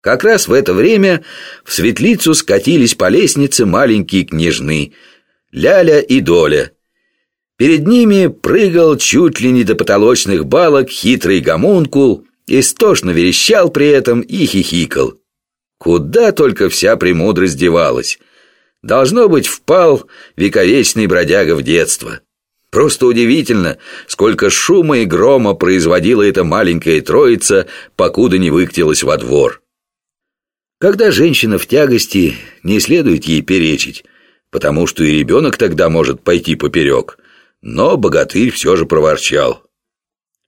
Как раз в это время в светлицу скатились по лестнице маленькие княжны Ляля и Доля. Перед ними прыгал чуть ли не до потолочных балок хитрый гомункул, истошно верещал при этом и хихикал. Куда только вся премудрость девалась. Должно быть, впал вековечный бродяга в детство. Просто удивительно, сколько шума и грома производила эта маленькая троица, покуда не выкатилась во двор. Когда женщина в тягости, не следует ей перечить, потому что и ребенок тогда может пойти поперек. Но богатырь все же проворчал.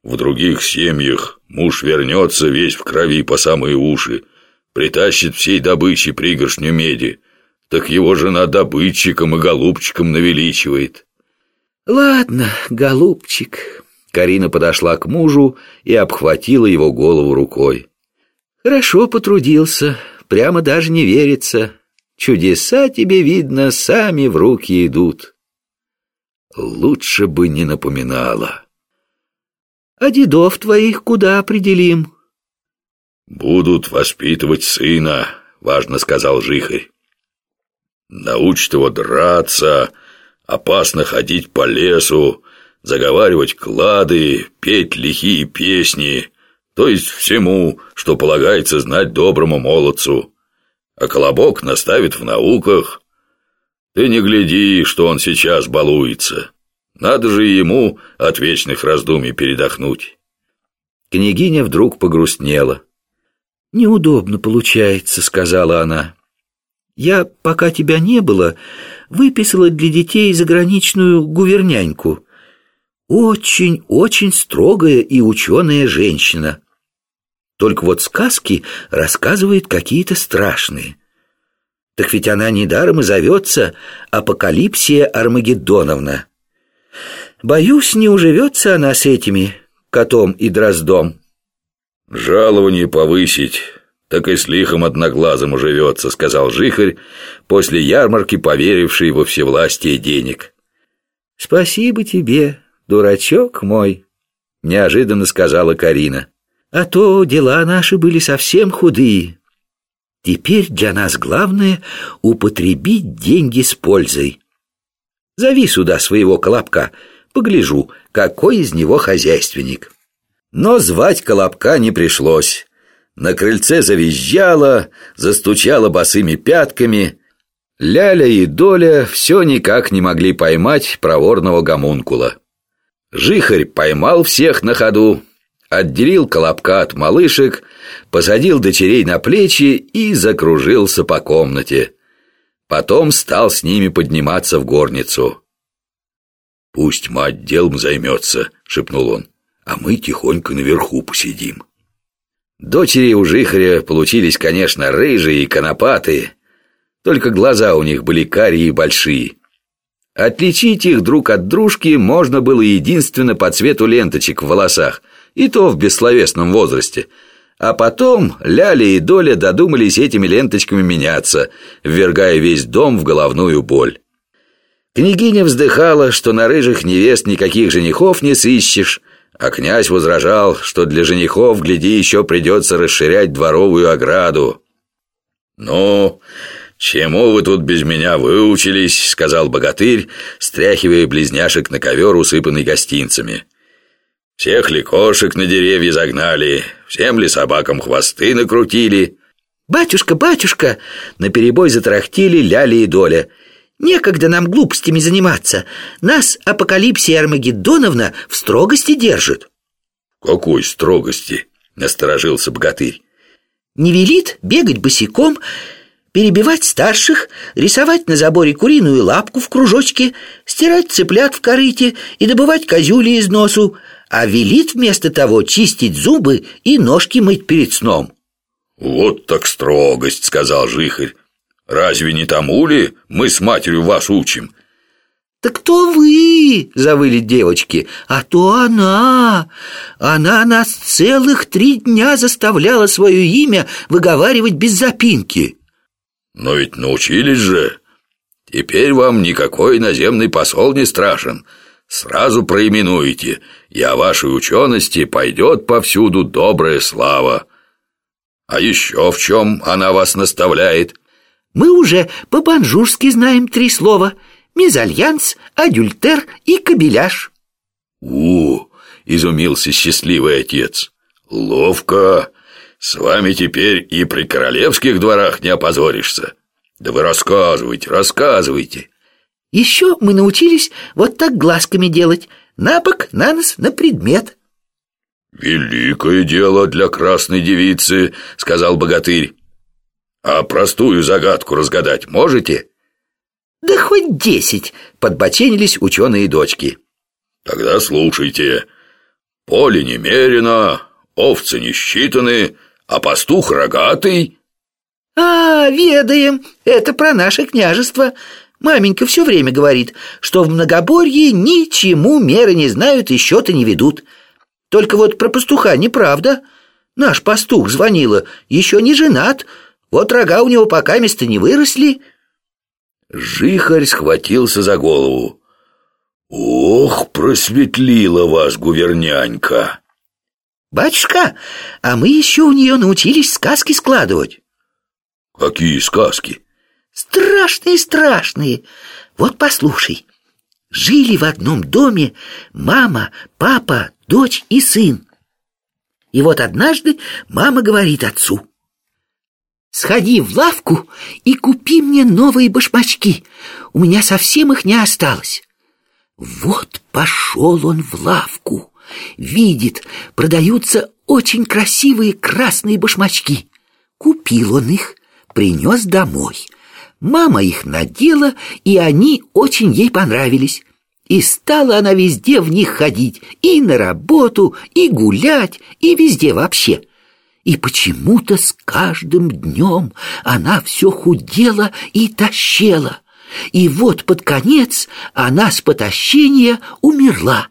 В других семьях муж вернется весь в крови по самые уши, притащит всей добычи пригоршню меди, так его жена добытчиком и голубчиком навеличивает. «Ладно, голубчик», — Карина подошла к мужу и обхватила его голову рукой. «Хорошо потрудился, прямо даже не верится. Чудеса тебе, видно, сами в руки идут. Лучше бы не напоминала. А дедов твоих куда определим? Будут воспитывать сына, важно сказал Жихарь. Научат его драться, опасно ходить по лесу, заговаривать клады, петь лихие песни то есть всему, что полагается знать доброму молодцу. А Колобок наставит в науках. Ты не гляди, что он сейчас балуется. Надо же ему от вечных раздумий передохнуть. Княгиня вдруг погрустнела. «Неудобно получается», — сказала она. «Я, пока тебя не было, выписала для детей заграничную гуверняньку. Очень-очень строгая и ученая женщина. Только вот сказки рассказывает какие-то страшные. Так ведь она недаром и зовется Апокалипсия Армагеддоновна. Боюсь, не уживется она с этими котом и дроздом. Жалование повысить, так и с лихом одноглазым уживется, сказал Жихарь, после ярмарки поверивший во всевластие денег. Спасибо тебе, дурачок мой, неожиданно сказала Карина. А то дела наши были совсем худые. Теперь для нас главное — употребить деньги с пользой. Зови сюда своего колобка, погляжу, какой из него хозяйственник. Но звать колобка не пришлось. На крыльце завизжало, застучало босыми пятками. Ляля и Доля все никак не могли поймать проворного гомункула. Жихарь поймал всех на ходу, отделил колобка от малышек, посадил дочерей на плечи и закружился по комнате. Потом стал с ними подниматься в горницу. «Пусть мать делом займется», — шепнул он, «а мы тихонько наверху посидим». Дочери у Жихаря получились, конечно, рыжие и конопатые, только глаза у них были карие и большие. Отличить их друг от дружки можно было единственно по цвету ленточек в волосах — и то в бессловесном возрасте. А потом Ляля и Доля додумались этими ленточками меняться, ввергая весь дом в головную боль. Княгиня вздыхала, что на рыжих невест никаких женихов не сыщешь, а князь возражал, что для женихов, гляди, еще придется расширять дворовую ограду. «Ну, чему вы тут без меня выучились?» — сказал богатырь, стряхивая близняшек на ковер, усыпанный гостинцами. Всех ли кошек на деревья загнали, всем ли собакам хвосты накрутили. «Батюшка, батюшка!» — наперебой затрахтели Ляли и Доля. «Некогда нам глупостями заниматься. Нас Апокалипсия Армагеддоновна в строгости держит». «Какой строгости?» — насторожился богатырь. «Не велит бегать босиком, перебивать старших, рисовать на заборе куриную лапку в кружочке, стирать цыплят в корыте и добывать козюли из носу, а велит вместо того чистить зубы и ножки мыть перед сном. «Вот так строгость», — сказал Жихарь. «Разве не тому ли мы с матерью вас учим?» «Так кто вы?» — завыли девочки. «А то она! Она нас целых три дня заставляла свое имя выговаривать без запинки!» «Но ведь научились же! Теперь вам никакой наземный посол не страшен!» Сразу проименуете, и о вашей учености пойдет повсюду добрая слава. А еще в чем она вас наставляет? Мы уже по-банжурски знаем три слова Мезальянс, адюльтер и кабеляж У, изумился счастливый отец Ловко С вами теперь и при королевских дворах не опозоришься Да вы рассказывайте, рассказывайте Еще мы научились вот так глазками делать На бок, на нос, на предмет «Великое дело для красной девицы», — сказал богатырь. «А простую загадку разгадать можете?» «Да хоть десять!» — подбоченились ученые дочки. «Тогда слушайте. Поле немерено, овцы не считаны, а пастух рогатый». «А, ведаем, это про наше княжество. Маменька все время говорит, что в многоборье ничему меры не знают и счета не ведут». Только вот про пастуха неправда. Наш пастух звонила, еще не женат, вот рога у него пока места не выросли». Жихарь схватился за голову. «Ох, просветлила вас гувернянька!» «Батюшка, а мы еще у нее научились сказки складывать». «Какие сказки?» «Страшные, страшные. Вот послушай. Жили в одном доме мама, папа, дочь и сын. И вот однажды мама говорит отцу. «Сходи в лавку и купи мне новые башмачки. У меня совсем их не осталось». Вот пошел он в лавку. Видит, продаются очень красивые красные башмачки. Купил он их, принес домой. Мама их надела, и они очень ей понравились. И стала она везде в них ходить, и на работу, и гулять, и везде вообще. И почему-то с каждым днем она все худела и тащела. И вот под конец она с потащения умерла.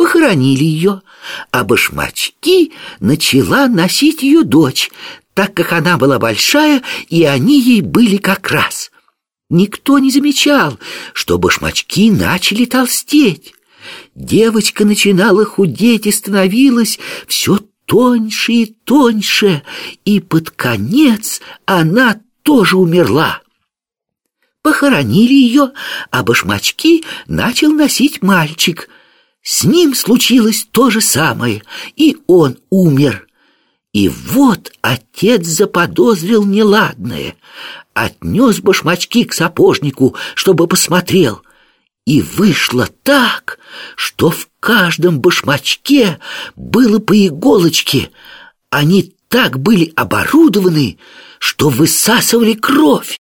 Похоронили ее, а башмачки начала носить ее дочь, так как она была большая, и они ей были как раз. Никто не замечал, что башмачки начали толстеть. Девочка начинала худеть и становилась все тоньше и тоньше, и под конец она тоже умерла. Похоронили ее, а башмачки начал носить мальчик. С ним случилось то же самое, и он умер. И вот отец заподозрил неладное, отнес башмачки к сапожнику, чтобы посмотрел. И вышло так, что в каждом башмачке было по иголочке. Они так были оборудованы, что высасывали кровь.